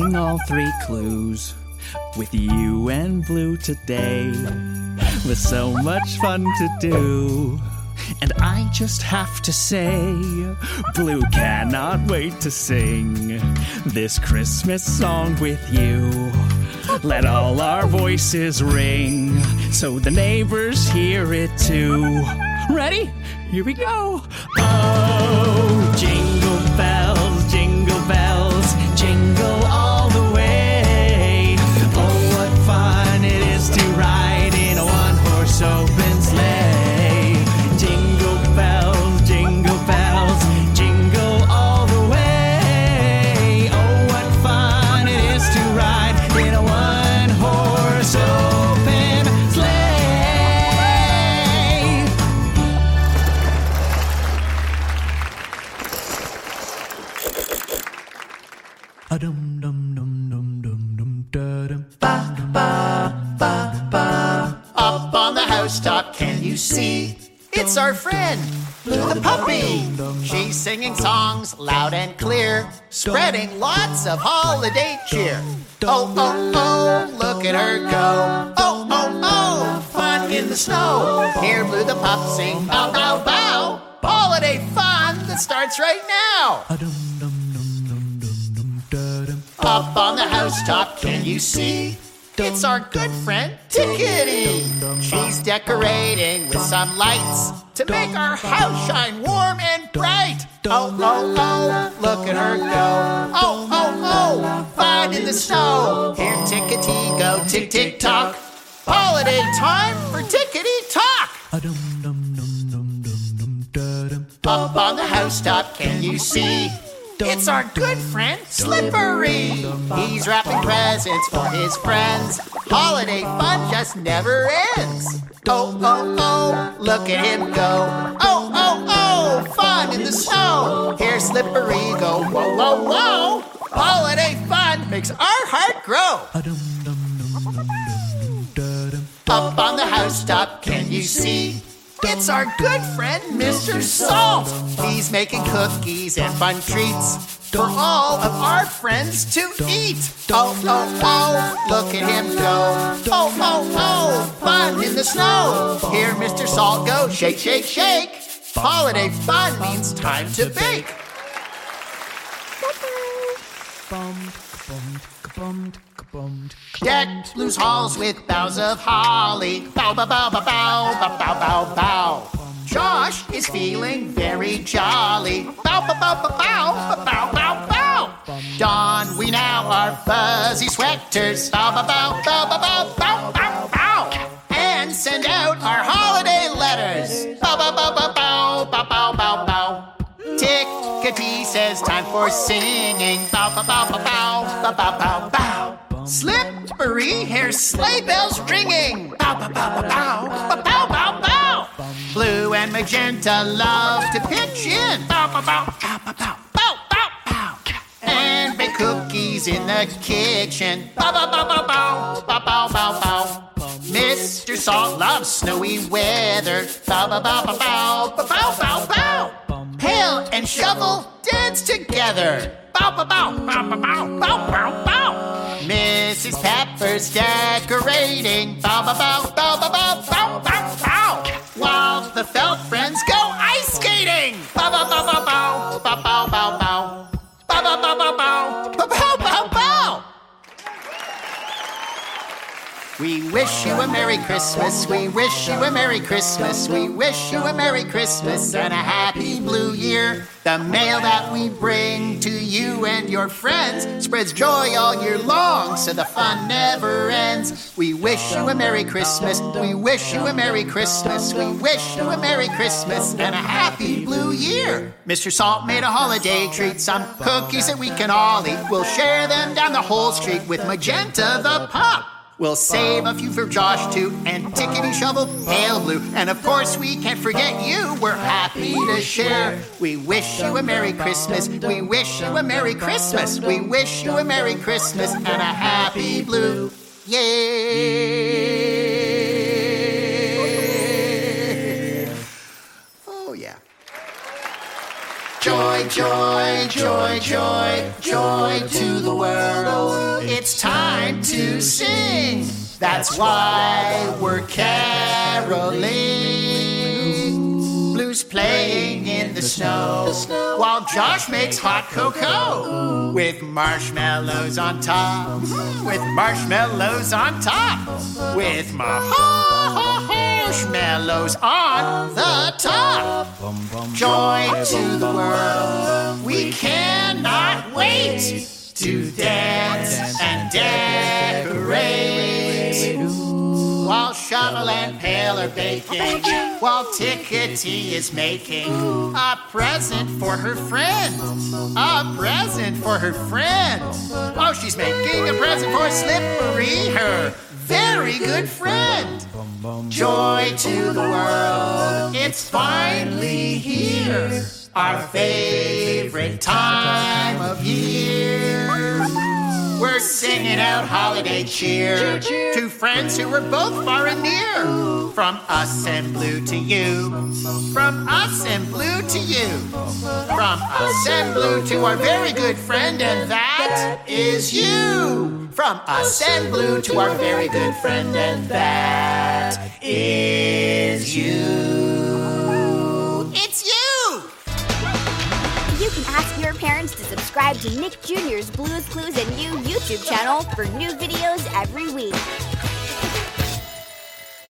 reading all three clues with you and Blue today. With so much fun to do. And I just have to say, Blue cannot wait to sing this Christmas song with you. Let all our voices ring so the neighbors hear it too. Ready? Here we go. Oh, jingle A-dum dum dum dum dum dum da dum ba ba ba ba. Up on the housetop, can you see? It's our friend, Blue the puppy. She's singing songs loud and clear, spreading lots of holiday cheer. Oh, oh, oh, look at her go. Oh, oh, oh, fun in the snow. Here Blue the pup sing, bow, bow, bow. Holiday fun that starts right now. Up on the housetop, can you see? It's our good friend Tickety. She's decorating with some lights to make our house shine warm and bright. Oh, oh, oh, look at her go. Oh, oh, oh, fun in the snow. Here Tickety go, tick, tick, tock. Holiday time for Tickety Tock. Up on the housetop, can you see? It's our good friend Slippery. He's wrapping presents for his friends. Holiday fun just never ends. Oh, oh, oh, look at him go. Oh, oh, oh, fun in the snow. Here's Slippery go. Whoa, whoa, whoa. Holiday fun makes our heart grow. Up on the housetop, can you see? It's our good friend, Mr. Salt. He's making cookies and fun treats for all of our friends to eat. Oh, oh, oh, look at him go. Oh, oh, oh, fun in the snow. Hear Mr. Salt go, shake, shake, shake. Holiday fun means time to bake. Deck Blue's halls with boughs of holly. Bow, bow, bow, bow, bow, bow, bow, bow, Is feeling very jolly. Bow, bow, bow, bow, bow, bow, bow, bow. Don we now our fuzzy sweaters. Bow, bow, bow, bow, bow, bow, bow, bow. And send out our holiday letters. Bow, bow, bow, bow, bow, bow, bow, bow, bow. Tickety says time for singing. Bow, bow, bow, bow, bow, bow, bow, bow. Slippery hair sleigh bells ringing. Bow, bow, bow, bow, bow, bow, magenta love to pitch in. Bow, bow, bow, bow, bow, bow, bow, bow, bow. And bake cookies in the kitchen. Bow, bow, bow, bow, bow, bow, bow, bow, bow. Mr. Salt loves snowy weather. Bow, bow, bow, bow, bow, bow, bow, bow, bow. Pail and shovel dance together. Bow, bow, bow, bow, bow, bow, bow, bow, bow. Mrs. Pepper's decorating. Bow, bow, bow, bow, bow, bow, bow, bow. The felt friends wish you a Merry Christmas. We wish you a Merry Christmas. We wish you a Merry Christmas and a Happy Blue Year. The mail that we bring to you and your friends spreads joy all year long, so the fun never ends. We wish you a Merry Christmas. We wish you a Merry Christmas. We wish you a Merry Christmas and a Happy Blue Year. Mr. Salt made a holiday treat, some cookies that we can all eat. We'll share them down the whole street with Magenta the pup. We'll save a few for Josh too, and Tickety Shovel Pail Blue. And of course, we can't forget you. We're happy to share. We wish you a Merry Christmas. We wish you a Merry Christmas. We wish you a Merry Christmas and a Happy Blue. Yay! Joy, joy, joy, joy, joy to the world. It's time to sing. That's why we're caroling. Blues playing in the snow while Josh makes hot cocoa with marshmallows on top. With marshmallows on top. With marshmallows on the top. Joy to the world. We cannot wait to dance and decorate. While shovel and pail are baking, while Tickety is making a present for her friend. A present for her friend. Oh, she's making a present for Slippery, her very good friend. Joy to the world, it's finally here. Our favorite time of year. We're singing out holiday cheer to friends who are both far and near. From us and blue to you. From us and blue to you. From us and blue to our very good friend, and that is you. From us and blue to our very good friend, and that is you. Parents to subscribe to Nick Jr.'s Blue's Clues and You YouTube channel for new videos every week.